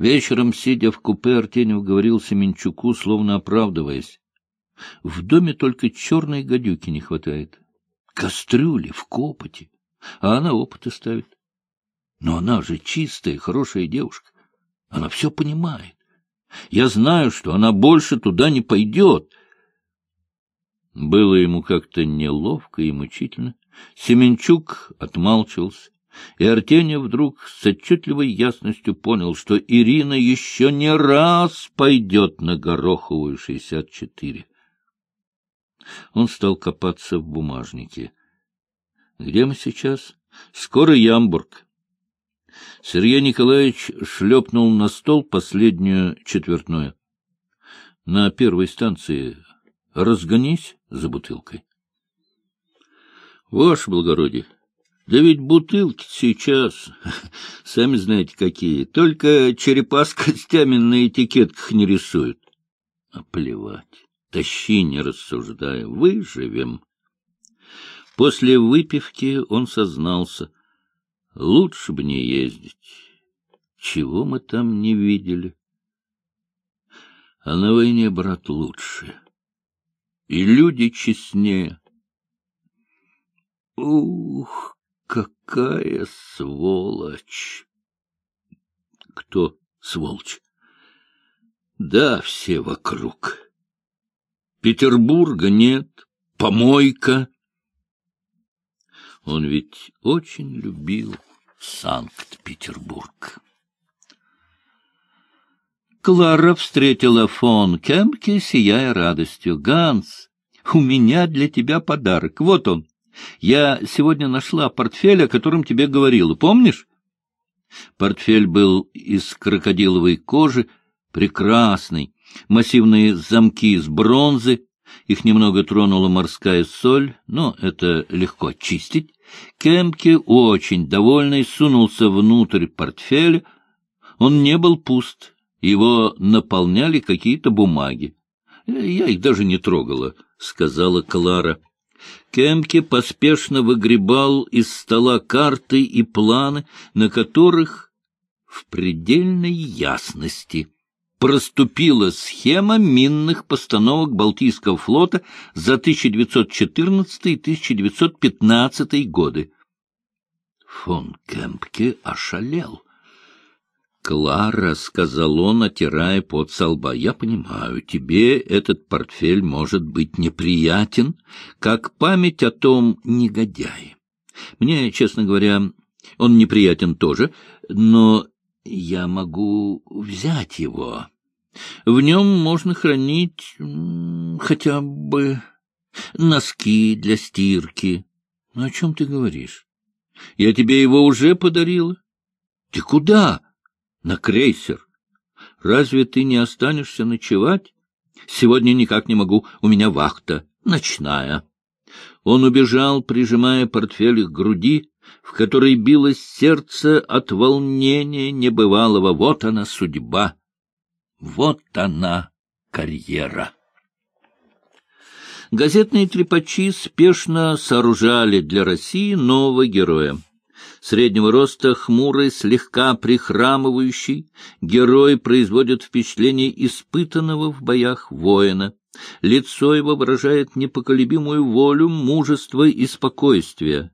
Вечером, сидя в купе, Артенев говорил Семенчуку, словно оправдываясь. В доме только черной гадюки не хватает. Кастрюли в копоте, а она опыты ставит. Но она же чистая, хорошая девушка. Она все понимает. Я знаю, что она больше туда не пойдет. Было ему как-то неловко и мучительно. Семенчук отмалчивался, и Артеня вдруг с отчетливой ясностью понял, что Ирина еще не раз пойдет на Гороховую 64. Он стал копаться в бумажнике. Где мы сейчас? Скоро Ямбург. Сергей Николаевич шлепнул на стол последнюю четвертную. На первой станции разгонись за бутылкой. Ваше благородие, да ведь бутылки сейчас, сами знаете какие, только черепа с костями на этикетках не рисуют. А плевать, тащи, не рассуждая, выживем. После выпивки он сознался. Лучше бы не ездить. Чего мы там не видели? А на войне, брат, лучше. И люди честнее. Ух, какая сволочь! Кто сволочь? Да, все вокруг. Петербурга нет, помойка. Он ведь очень любил Санкт-Петербург. Клара встретила фон Кемпке, сияя радостью. «Ганс, у меня для тебя подарок. Вот он. Я сегодня нашла портфель, о котором тебе говорила. Помнишь?» Портфель был из крокодиловой кожи, прекрасный, массивные замки из бронзы, их немного тронула морская соль, но это легко очистить. Кемпке, очень довольный, сунулся внутрь портфеля. Он не был пуст, его наполняли какие-то бумаги. Я их даже не трогала, — сказала Клара. Кемке поспешно выгребал из стола карты и планы, на которых в предельной ясности проступила схема минных постановок Балтийского флота за 1914-1915 годы. Фон Кемпке ошалел. «Клара», — сказал он, отирая под со лба, — «я понимаю, тебе этот портфель может быть неприятен, как память о том негодяе. Мне, честно говоря, он неприятен тоже, но я могу взять его. В нем можно хранить хотя бы носки для стирки. Ну, о чем ты говоришь? Я тебе его уже подарила. Ты куда? На крейсер. Разве ты не останешься ночевать? Сегодня никак не могу, у меня вахта, ночная. Он убежал, прижимая портфель к груди, в которой билось сердце от волнения небывалого. Вот она судьба, вот она карьера. Газетные трепачи спешно сооружали для России нового героя. Среднего роста, хмурый, слегка прихрамывающий, герой производит впечатление испытанного в боях воина. Лицо его выражает непоколебимую волю, мужество и спокойствие.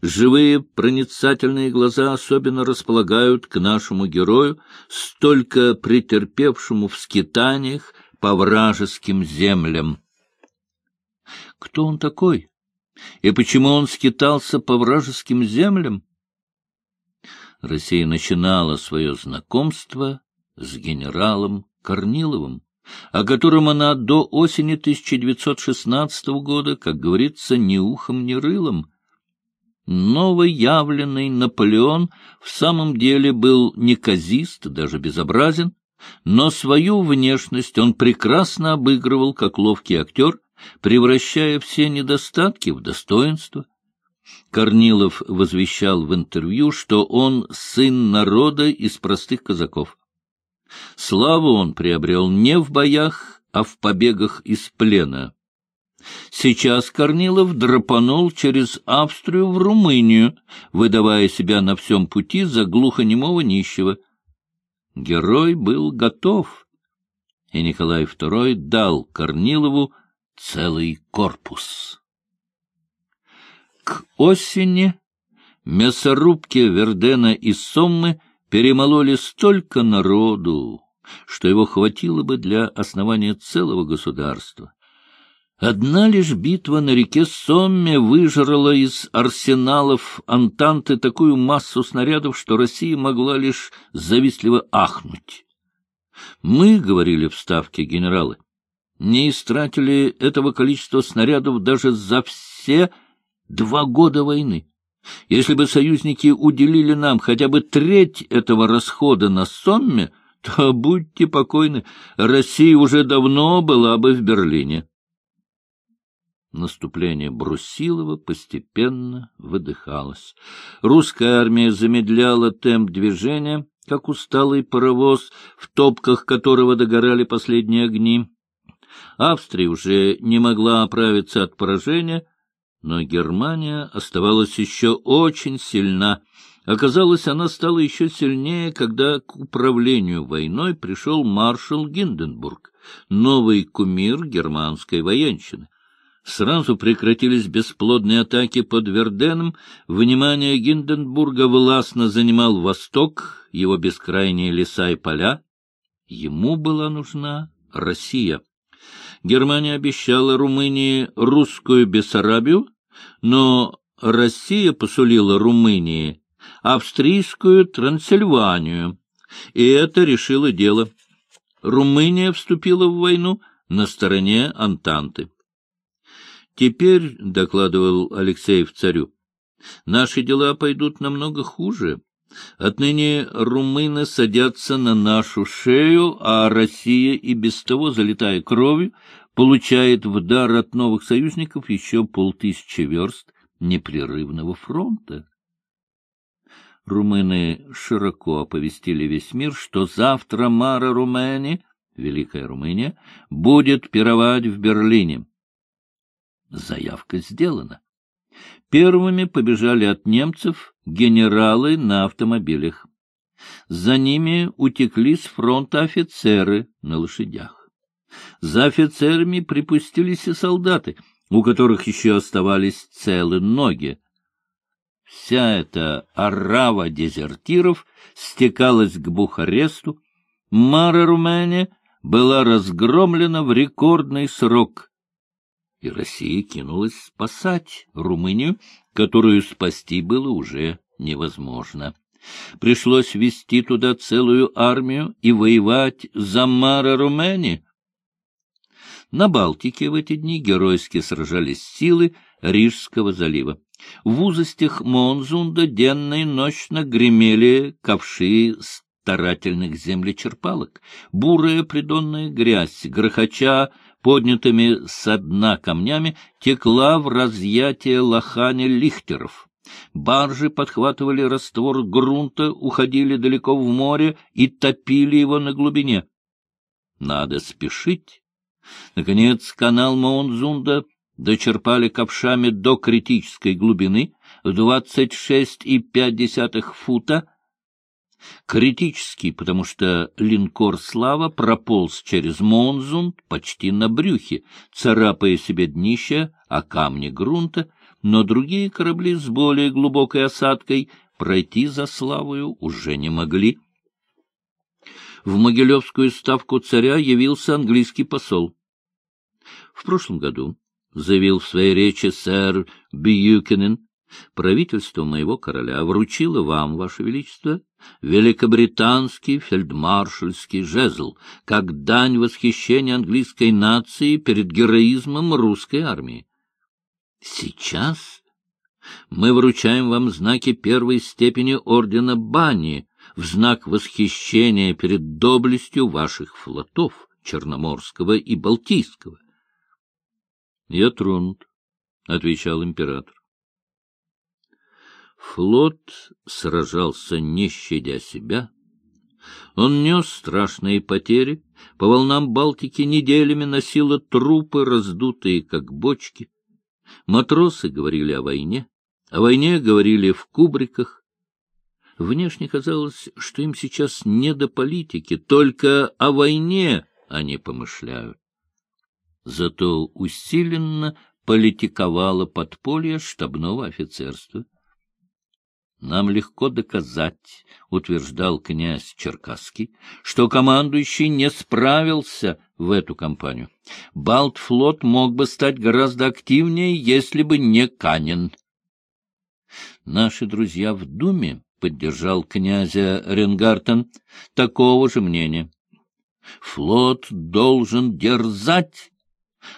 Живые проницательные глаза особенно располагают к нашему герою, столько претерпевшему в скитаниях по вражеским землям. Кто он такой? И почему он скитался по вражеским землям? Россия начинала свое знакомство с генералом Корниловым, о котором она до осени 1916 года, как говорится, ни ухом, ни рылом. Новоявленный Наполеон в самом деле был неказист, даже безобразен, но свою внешность он прекрасно обыгрывал как ловкий актер, превращая все недостатки в достоинство. Корнилов возвещал в интервью, что он сын народа из простых казаков. Славу он приобрел не в боях, а в побегах из плена. Сейчас Корнилов драпанул через Австрию в Румынию, выдавая себя на всем пути за глухонемого нищего. Герой был готов, и Николай II дал Корнилову целый корпус. К осени мясорубки Вердена и Соммы перемололи столько народу, что его хватило бы для основания целого государства. Одна лишь битва на реке Сомме выжрала из арсеналов Антанты такую массу снарядов, что Россия могла лишь завистливо ахнуть. Мы, говорили в Ставке генералы, не истратили этого количества снарядов даже за все два года войны. Если бы союзники уделили нам хотя бы треть этого расхода на Сомме, то, будьте покойны, Россия уже давно была бы в Берлине. Наступление Брусилова постепенно выдыхалось. Русская армия замедляла темп движения, как усталый паровоз, в топках которого догорали последние огни. Австрия уже не могла оправиться от поражения, но Германия оставалась еще очень сильна. Оказалось, она стала еще сильнее, когда к управлению войной пришел маршал Гинденбург, новый кумир германской военщины. Сразу прекратились бесплодные атаки под Верденом, внимание Гинденбурга властно занимал восток, его бескрайние леса и поля. Ему была нужна Россия. Германия обещала Румынии русскую Бессарабию, но Россия посулила Румынии австрийскую Трансильванию, и это решило дело. Румыния вступила в войну на стороне Антанты. Теперь, — докладывал Алексеев царю, — наши дела пойдут намного хуже. Отныне румыны садятся на нашу шею, а Россия, и без того залитая кровью, получает в дар от новых союзников еще полтысячи верст непрерывного фронта. Румыны широко оповестили весь мир, что завтра Мара Румени, Великая Румыния, будет пировать в Берлине. Заявка сделана. Первыми побежали от немцев генералы на автомобилях. За ними утекли с фронта офицеры на лошадях. За офицерами припустились и солдаты, у которых еще оставались целы ноги. Вся эта орава дезертиров стекалась к Бухаресту. Мара Румения была разгромлена в рекордный срок — и Россия кинулась спасать Румынию, которую спасти было уже невозможно. Пришлось вести туда целую армию и воевать за Мара Румени. На Балтике в эти дни геройски сражались силы Рижского залива. В узостях Монзунда денно и ночно гремели ковши старательных землечерпалок. Бурая придонная грязь, грохоча поднятыми со дна камнями, текла в разъятие лохани лихтеров. Баржи подхватывали раствор грунта, уходили далеко в море и топили его на глубине. Надо спешить. Наконец, канал Моунзунда дочерпали ковшами до критической глубины в двадцать шесть и пять десятых фута, Критический, потому что линкор «Слава» прополз через Монзунд почти на брюхе, царапая себе днище о камни грунта, но другие корабли с более глубокой осадкой пройти за Славою уже не могли. В Могилевскую ставку царя явился английский посол. В прошлом году, заявил в своей речи сэр Бьюкенен, правительство моего короля вручило вам, ваше величество, великобританский фельдмаршальский жезл, как дань восхищения английской нации перед героизмом русской армии. Сейчас мы вручаем вам знаки первой степени ордена Бани в знак восхищения перед доблестью ваших флотов Черноморского и Балтийского. — Я тронут, — отвечал император. Флот сражался, не щадя себя. Он нес страшные потери, по волнам Балтики неделями носило трупы, раздутые, как бочки. Матросы говорили о войне, о войне говорили в кубриках. Внешне казалось, что им сейчас не до политики, только о войне они помышляют. Зато усиленно политиковало подполье штабного офицерства. Нам легко доказать, — утверждал князь Черкасский, — что командующий не справился в эту кампанию. Балтфлот мог бы стать гораздо активнее, если бы не Канин. Наши друзья в Думе, — поддержал князя Ренгартен, — такого же мнения. Флот должен дерзать,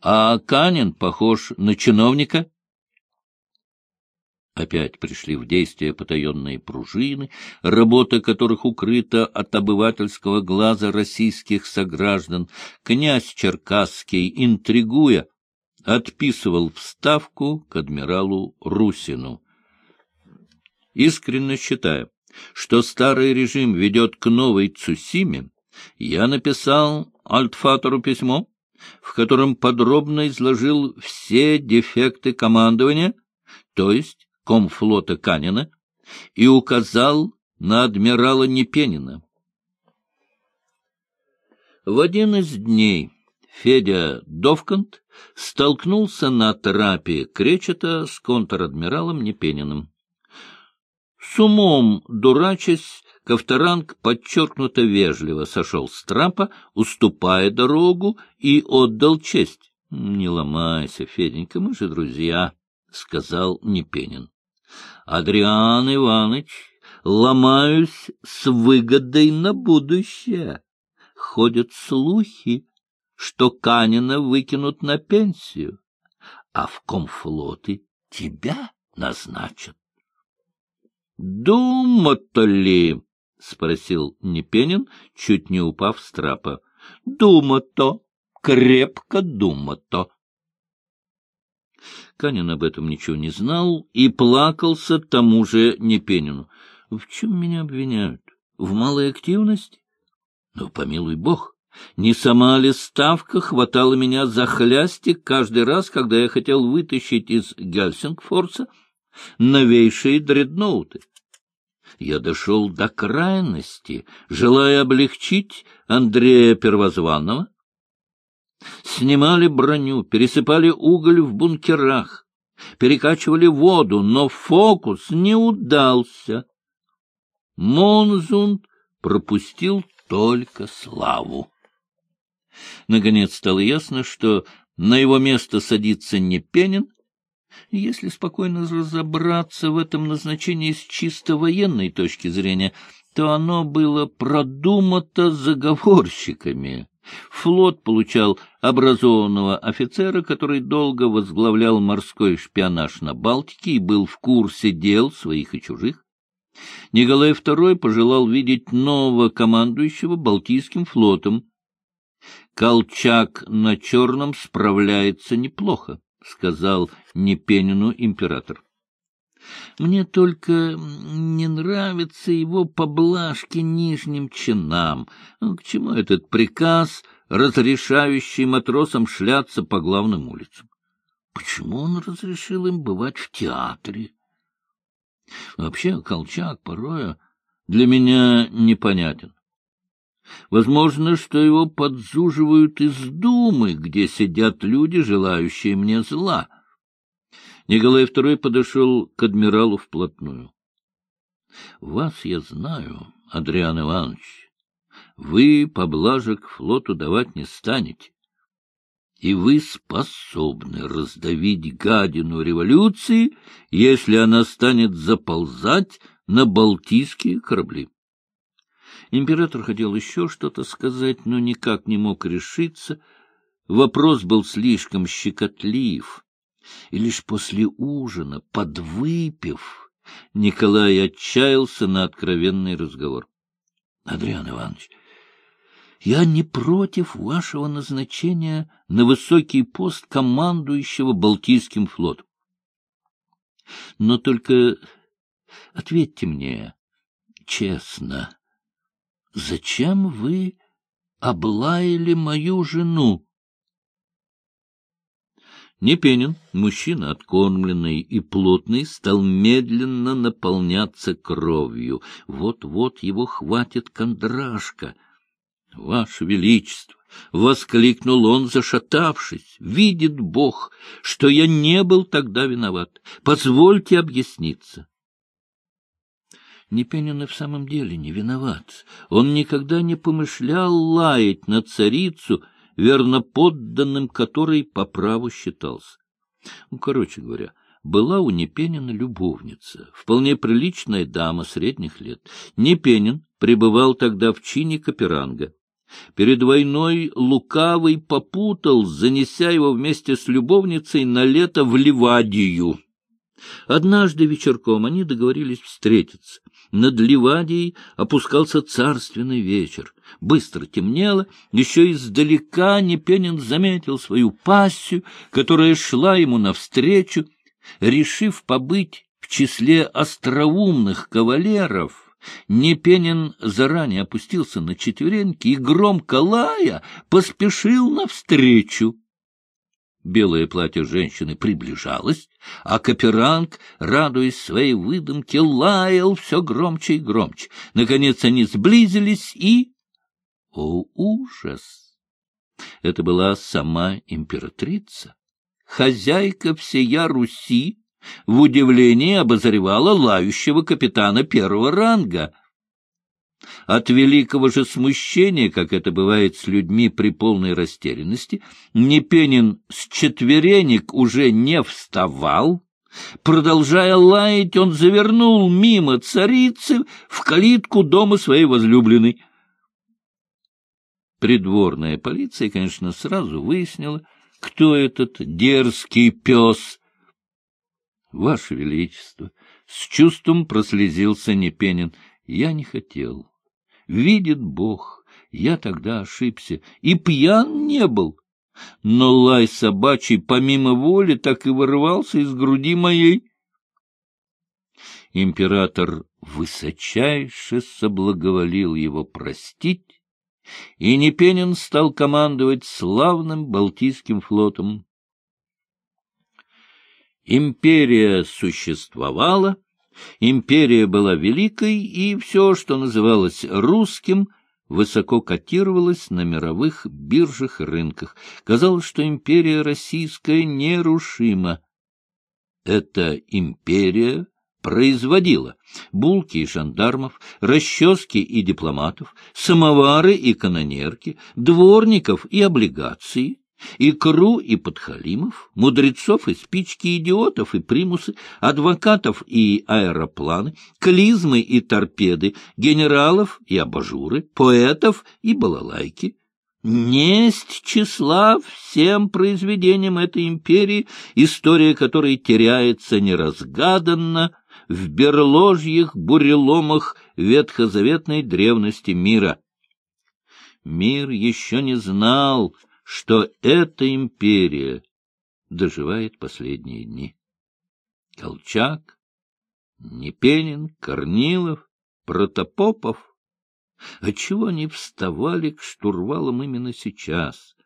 а Канин похож на чиновника — Опять пришли в действие потаенные пружины, работа которых укрыта от обывательского глаза российских сограждан. Князь Черкасский, интригуя, отписывал вставку к адмиралу Русину. Искренне считая, что старый режим ведет к новой Цусиме, я написал Альтфатору письмо, в котором подробно изложил все дефекты командования, то есть комфлота Канина и указал на адмирала Непенина. В один из дней Федя Довкант столкнулся на трапе Кречета с контр-адмиралом Непениным. С умом дурачась, Ковторанг подчеркнуто вежливо сошел с трапа, уступая дорогу, и отдал честь. — Не ломайся, Феденька, мы же друзья, — сказал Непенин. Адриан Иванович, ломаюсь с выгодой на будущее. Ходят слухи, что Канина выкинут на пенсию, а в комфлоты тебя назначат. — Дума-то ли? — спросил Непенин, чуть не упав с трапа. — Дума-то, крепко дума-то. Канин об этом ничего не знал и плакался тому же Непенину. — В чем меня обвиняют? В малой активности? Ну, помилуй бог, не сама ли ставка хватала меня за хлястик каждый раз, когда я хотел вытащить из Гельсингфорса новейшие дредноуты? Я дошел до крайности, желая облегчить Андрея Первозванного, Снимали броню, пересыпали уголь в бункерах, перекачивали воду, но фокус не удался. Монзунд пропустил только славу. Наконец стало ясно, что на его место садится не Пенин. Если спокойно разобраться в этом назначении с чисто военной точки зрения, то оно было продумано заговорщиками. Флот получал образованного офицера, который долго возглавлял морской шпионаж на Балтике и был в курсе дел своих и чужих. Николай II пожелал видеть нового командующего Балтийским флотом. «Колчак на Черном справляется неплохо», — сказал Непенину император. Мне только не нравятся его поблажки нижним чинам. К чему этот приказ, разрешающий матросам шляться по главным улицам? Почему он разрешил им бывать в театре? Вообще, Колчак порою для меня непонятен. Возможно, что его подзуживают из Думы, где сидят люди, желающие мне зла. Николай II подошел к адмиралу вплотную. — Вас я знаю, Адриан Иванович. Вы поблажек флоту давать не станете. И вы способны раздавить гадину революции, если она станет заползать на балтийские корабли. Император хотел еще что-то сказать, но никак не мог решиться. Вопрос был слишком щекотлив и лишь после ужина, подвыпив, Николай отчаялся на откровенный разговор. — Адриан Иванович, я не против вашего назначения на высокий пост командующего Балтийским флотом. Но только ответьте мне честно, зачем вы облаяли мою жену? Непенин, мужчина откормленный и плотный, стал медленно наполняться кровью. Вот-вот его хватит кондрашка. — Ваше Величество! — воскликнул он, зашатавшись. — Видит Бог, что я не был тогда виноват. Позвольте объясниться. Непенин и в самом деле не виноват. Он никогда не помышлял лаять на царицу — верно подданным которой по праву считался. Ну, короче говоря, была у Непенина любовница, вполне приличная дама средних лет. Непенин пребывал тогда в чине Каперанга. Перед войной Лукавый попутал, занеся его вместе с любовницей на лето в Ливадию. Однажды вечерком они договорились встретиться. Над Ливадией опускался царственный вечер. Быстро темнело, еще издалека Непенин заметил свою пассию, которая шла ему навстречу. Решив побыть в числе остроумных кавалеров, Непенин заранее опустился на четвереньки и, громко лая, поспешил навстречу. Белое платье женщины приближалось, а Каперанг, радуясь своей выдумке, лаял все громче и громче. Наконец они сблизились и... О, ужас! Это была сама императрица, хозяйка всея Руси, в удивлении обозревала лающего капитана первого ранга — от великого же смущения, как это бывает с людьми при полной растерянности, Непенин с четверенек уже не вставал. Продолжая лаять, он завернул мимо царицы в калитку дома своей возлюбленной. Придворная полиция, конечно, сразу выяснила, кто этот дерзкий пес. — Ваше Величество! — с чувством прослезился Непенин. — Я не хотел. Видит Бог, я тогда ошибся и пьян не был. Но лай собачий помимо воли так и вырывался из груди моей. Император высочайше соблаговолил его простить, и Непенин стал командовать славным Балтийским флотом. Империя существовала, Империя была великой, и все, что называлось русским, высоко котировалось на мировых биржах и рынках. Казалось, что империя российская нерушима. Эта империя производила булки и жандармов, расчески и дипломатов, самовары и канонерки, дворников и облигации, икру и подхалимов, мудрецов и спички, идиотов и примусы, адвокатов и аэропланы, клизмы и торпеды, генералов и абажуры, поэтов и балалайки. Несть числа всем произведениям этой империи, история которой теряется неразгаданно в берложьих буреломах ветхозаветной древности мира. Мир еще не знал, что эта империя доживает последние дни. Колчак, Непенин, Корнилов, Протопопов. Отчего они вставали к штурвалам именно сейчас?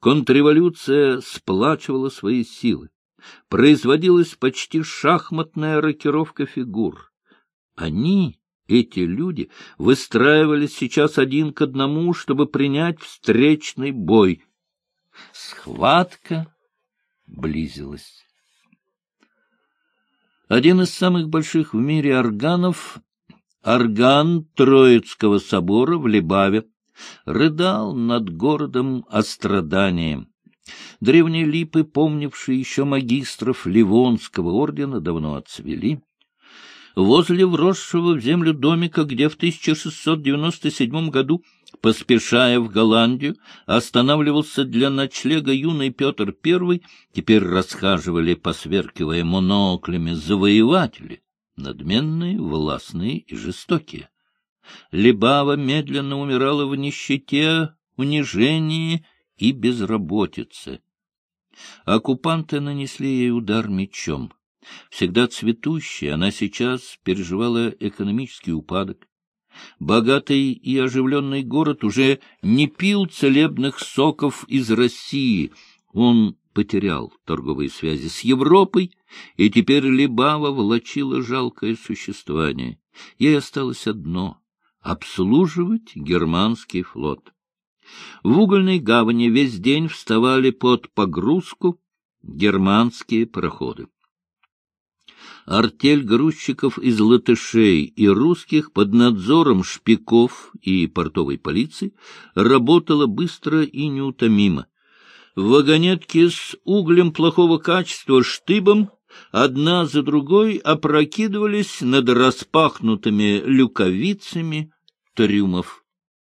Контрреволюция сплачивала свои силы. Производилась почти шахматная рокировка фигур. Они эти люди выстраивались сейчас один к одному, чтобы принять встречный бой. Схватка близилась. Один из самых больших в мире органов, орган Троицкого собора в Либаве, рыдал над городом о страдании. Древние липы, помнившие еще магистров Ливонского ордена, давно отцвели возле вросшего в землю домика, где в 1697 году, поспешая в Голландию, останавливался для ночлега юный Петр I, теперь расхаживали, посверкивая моноклями, завоеватели, надменные, властные и жестокие. Лебава медленно умирала в нищете, унижении и безработице. Оккупанты нанесли ей удар мечом — Всегда цветущая, она сейчас переживала экономический упадок. Богатый и оживленный город уже не пил целебных соков из России. Он потерял торговые связи с Европой, и теперь Либава влачила жалкое существование. Ей осталось одно — обслуживать германский флот. В угольной гавани весь день вставали под погрузку германские пароходы. Артель грузчиков из латышей и русских под надзором шпиков и портовой полиции работала быстро и неутомимо. Вагонетки с углем плохого качества штыбом одна за другой опрокидывались над распахнутыми люковицами трюмов.